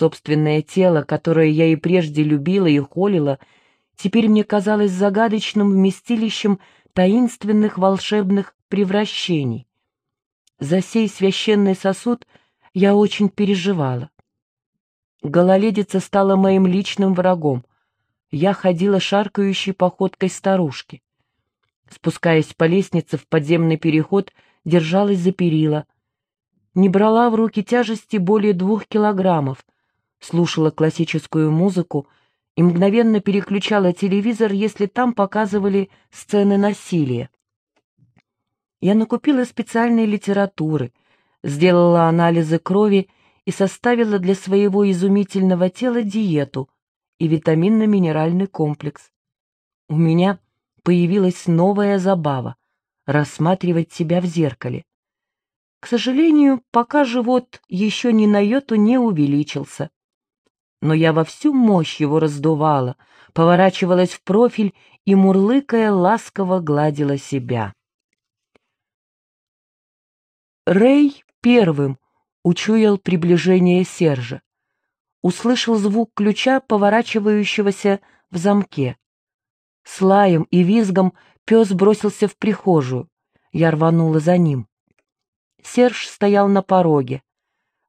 Собственное тело, которое я и прежде любила и холила, теперь мне казалось загадочным вместилищем таинственных волшебных превращений. За сей священный сосуд я очень переживала. Гололедица стала моим личным врагом. Я ходила шаркающей походкой старушки. Спускаясь по лестнице в подземный переход, держалась за перила. Не брала в руки тяжести более двух килограммов, слушала классическую музыку и мгновенно переключала телевизор, если там показывали сцены насилия. Я накупила специальной литературы, сделала анализы крови и составила для своего изумительного тела диету и витаминно-минеральный комплекс. У меня появилась новая забава — рассматривать себя в зеркале. К сожалению, пока живот еще ни на йоту не увеличился. Но я во всю мощь его раздувала, поворачивалась в профиль и, мурлыкая, ласково гладила себя. Рэй первым учуял приближение Сержа. Услышал звук ключа, поворачивающегося в замке. С лаем и визгом пес бросился в прихожую. Я рванула за ним. Серж стоял на пороге.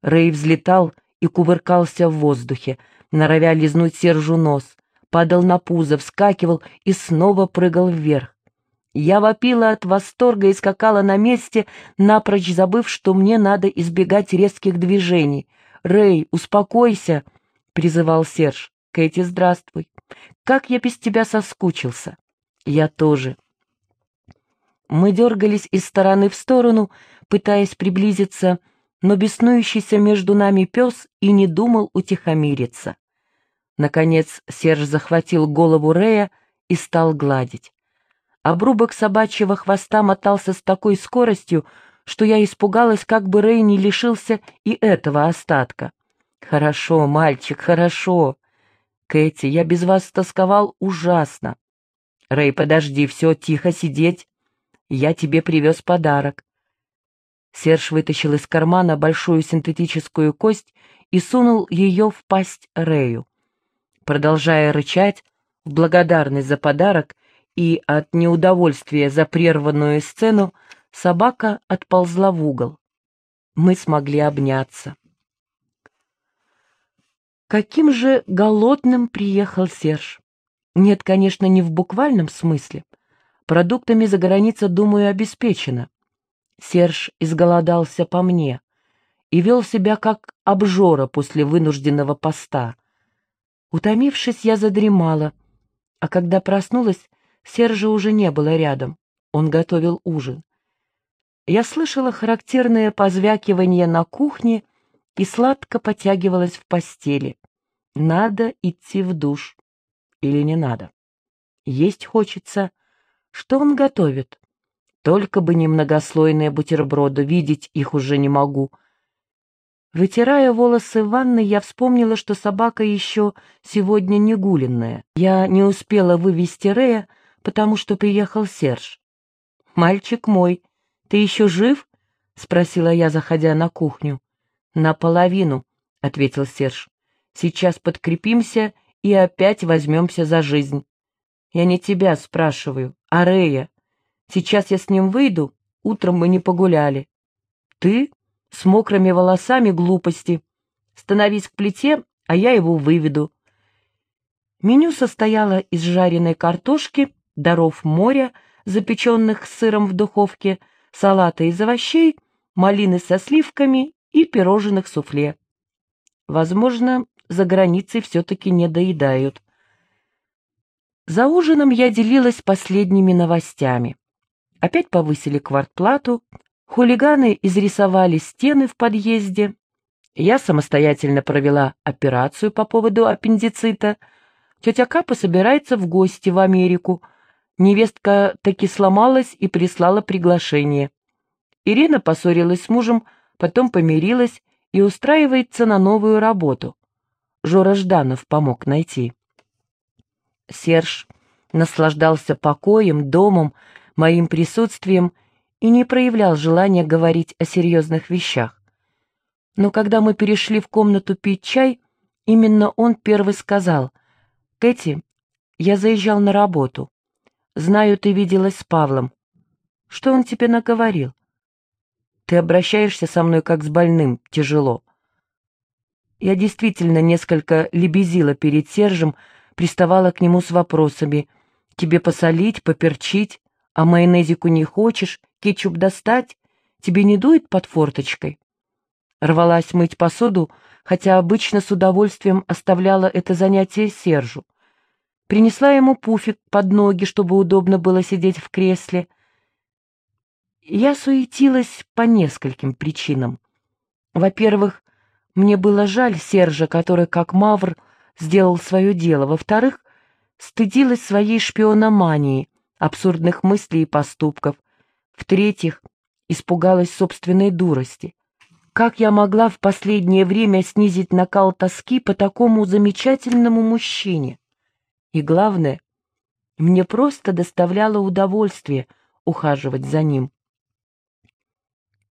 Рэй взлетал и кувыркался в воздухе, норовя лизнуть Сержу нос, падал на пузо, вскакивал и снова прыгал вверх. Я вопила от восторга и скакала на месте, напрочь забыв, что мне надо избегать резких движений. «Рэй, успокойся!» — призывал Серж. «Кэти, здравствуй! Как я без тебя соскучился!» «Я тоже!» Мы дергались из стороны в сторону, пытаясь приблизиться, но беснующийся между нами пес и не думал утихомириться. Наконец Серж захватил голову Рэя и стал гладить. Обрубок собачьего хвоста мотался с такой скоростью, что я испугалась, как бы Рэй не лишился и этого остатка. «Хорошо, мальчик, хорошо. Кэти, я без вас тосковал ужасно. Рэй, подожди, все, тихо сидеть. Я тебе привез подарок». Серж вытащил из кармана большую синтетическую кость и сунул ее в пасть Рэю. Продолжая рычать, в благодарность за подарок, и от неудовольствия за прерванную сцену собака отползла в угол. Мы смогли обняться. Каким же голодным приехал Серж? Нет, конечно, не в буквальном смысле. Продуктами за граница, думаю, обеспечена. Серж изголодался по мне и вел себя как обжора после вынужденного поста. Утомившись, я задремала, а когда проснулась, Сержа уже не было рядом. Он готовил ужин. Я слышала характерное позвякивание на кухне и сладко потягивалась в постели. Надо идти в душ. Или не надо? Есть хочется. Что он готовит? Только бы не многослойные бутерброды, видеть их уже не могу. Вытирая волосы в ванной, я вспомнила, что собака еще сегодня не гуленная. Я не успела вывести Рея, потому что приехал Серж. «Мальчик мой, ты еще жив?» — спросила я, заходя на кухню. «Наполовину», — ответил Серж. «Сейчас подкрепимся и опять возьмемся за жизнь. Я не тебя спрашиваю, а Рея. Сейчас я с ним выйду, утром мы не погуляли. Ты с мокрыми волосами глупости. Становись к плите, а я его выведу». Меню состояло из жареной картошки, даров моря, запеченных сыром в духовке, салата из овощей, малины со сливками и пирожных суфле. Возможно, за границей все-таки не доедают. За ужином я делилась последними новостями. Опять повысили квартплату, хулиганы изрисовали стены в подъезде, я самостоятельно провела операцию по поводу аппендицита, тетя Капа собирается в гости в Америку, Невестка таки сломалась и прислала приглашение. Ирина поссорилась с мужем, потом помирилась и устраивается на новую работу. Жора Жданов помог найти. Серж наслаждался покоем, домом, моим присутствием и не проявлял желания говорить о серьезных вещах. Но когда мы перешли в комнату пить чай, именно он первый сказал, «Кэти, я заезжал на работу. Знаю, ты виделась с Павлом. Что он тебе наговорил? Ты обращаешься со мной как с больным, тяжело». Я действительно несколько лебезила перед Сержем, приставала к нему с вопросами. «Тебе посолить, поперчить? А майонезику не хочешь? Кетчуп достать? Тебе не дует под форточкой?» Рвалась мыть посуду, хотя обычно с удовольствием оставляла это занятие Сержу. Принесла ему пуфик под ноги, чтобы удобно было сидеть в кресле. Я суетилась по нескольким причинам. Во-первых, мне было жаль Сержа, который, как мавр, сделал свое дело. Во-вторых, стыдилась своей шпиономании, абсурдных мыслей и поступков. В-третьих, испугалась собственной дурости. Как я могла в последнее время снизить накал тоски по такому замечательному мужчине? И главное, мне просто доставляло удовольствие ухаживать за ним.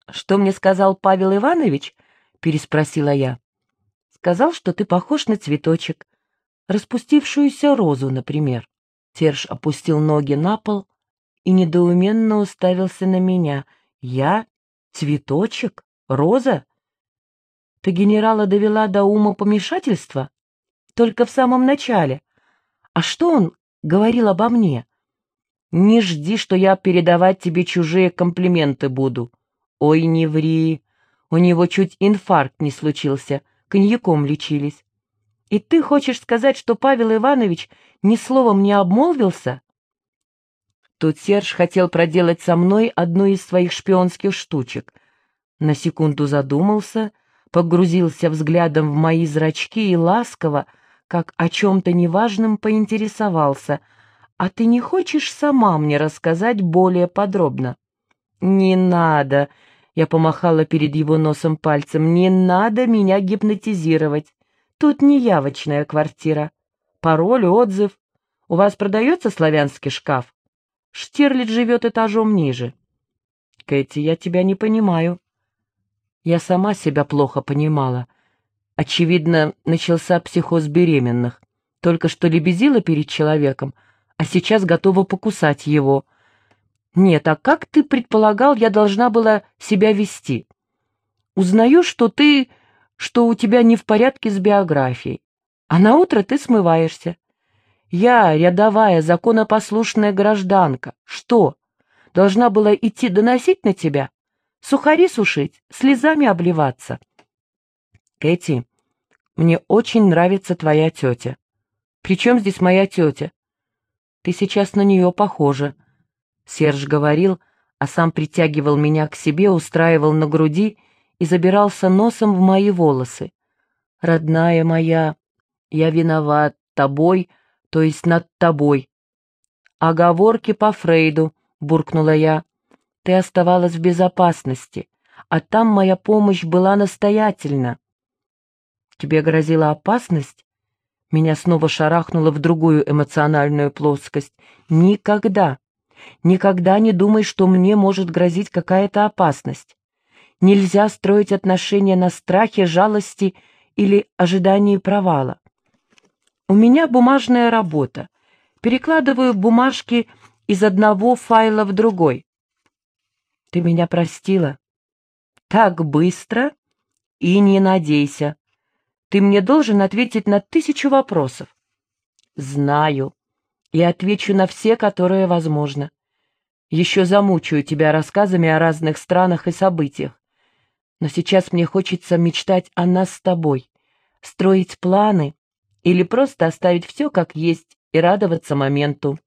«Что мне сказал Павел Иванович?» — переспросила я. «Сказал, что ты похож на цветочек. Распустившуюся розу, например». Серж опустил ноги на пол и недоуменно уставился на меня. «Я? Цветочек?» Роза? Ты генерала довела до ума помешательства? Только в самом начале. А что он говорил обо мне? Не жди, что я передавать тебе чужие комплименты буду. Ой, не ври. У него чуть инфаркт не случился, коньяком лечились. И ты хочешь сказать, что Павел Иванович ни словом не обмолвился? Тут Серж хотел проделать со мной одну из своих шпионских штучек — на секунду задумался, погрузился взглядом в мои зрачки и ласково, как о чем-то неважном, поинтересовался. «А ты не хочешь сама мне рассказать более подробно?» «Не надо!» — я помахала перед его носом пальцем. «Не надо меня гипнотизировать. Тут не явочная квартира. Пароль, отзыв. У вас продается славянский шкаф? Штирлиц живет этажом ниже». «Кэти, я тебя не понимаю». Я сама себя плохо понимала. Очевидно, начался психоз беременных. Только что лебезила перед человеком, а сейчас готова покусать его. Нет, а как ты предполагал, я должна была себя вести? Узнаю, что ты, что у тебя не в порядке с биографией, а на утро ты смываешься. Я, рядовая, законопослушная гражданка, что, должна была идти доносить на тебя? Сухари сушить, слезами обливаться. Кэти, мне очень нравится твоя тетя. Причем здесь моя тетя? Ты сейчас на нее похожа. Серж говорил, а сам притягивал меня к себе, устраивал на груди и забирался носом в мои волосы. Родная моя, я виноват тобой, то есть над тобой. Оговорки по Фрейду, буркнула я. Ты оставалась в безопасности, а там моя помощь была настоятельна. Тебе грозила опасность? Меня снова шарахнуло в другую эмоциональную плоскость. Никогда, никогда не думай, что мне может грозить какая-то опасность. Нельзя строить отношения на страхе, жалости или ожидании провала. У меня бумажная работа. Перекладываю бумажки из одного файла в другой. Ты меня простила? Так быстро? И не надейся. Ты мне должен ответить на тысячу вопросов. Знаю. И отвечу на все, которые возможно. Еще замучаю тебя рассказами о разных странах и событиях. Но сейчас мне хочется мечтать о нас с тобой, строить планы или просто оставить все как есть и радоваться моменту.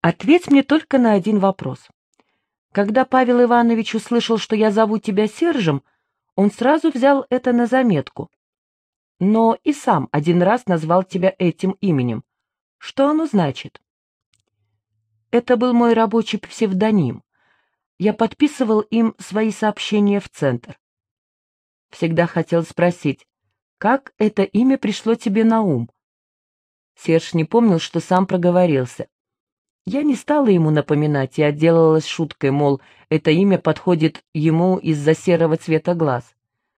Ответь мне только на один вопрос. Когда Павел Иванович услышал, что я зову тебя Сержем, он сразу взял это на заметку. Но и сам один раз назвал тебя этим именем. Что оно значит? Это был мой рабочий псевдоним. Я подписывал им свои сообщения в центр. Всегда хотел спросить, как это имя пришло тебе на ум? Серж не помнил, что сам проговорился. Я не стала ему напоминать и отделалась шуткой, мол, это имя подходит ему из-за серого цвета глаз.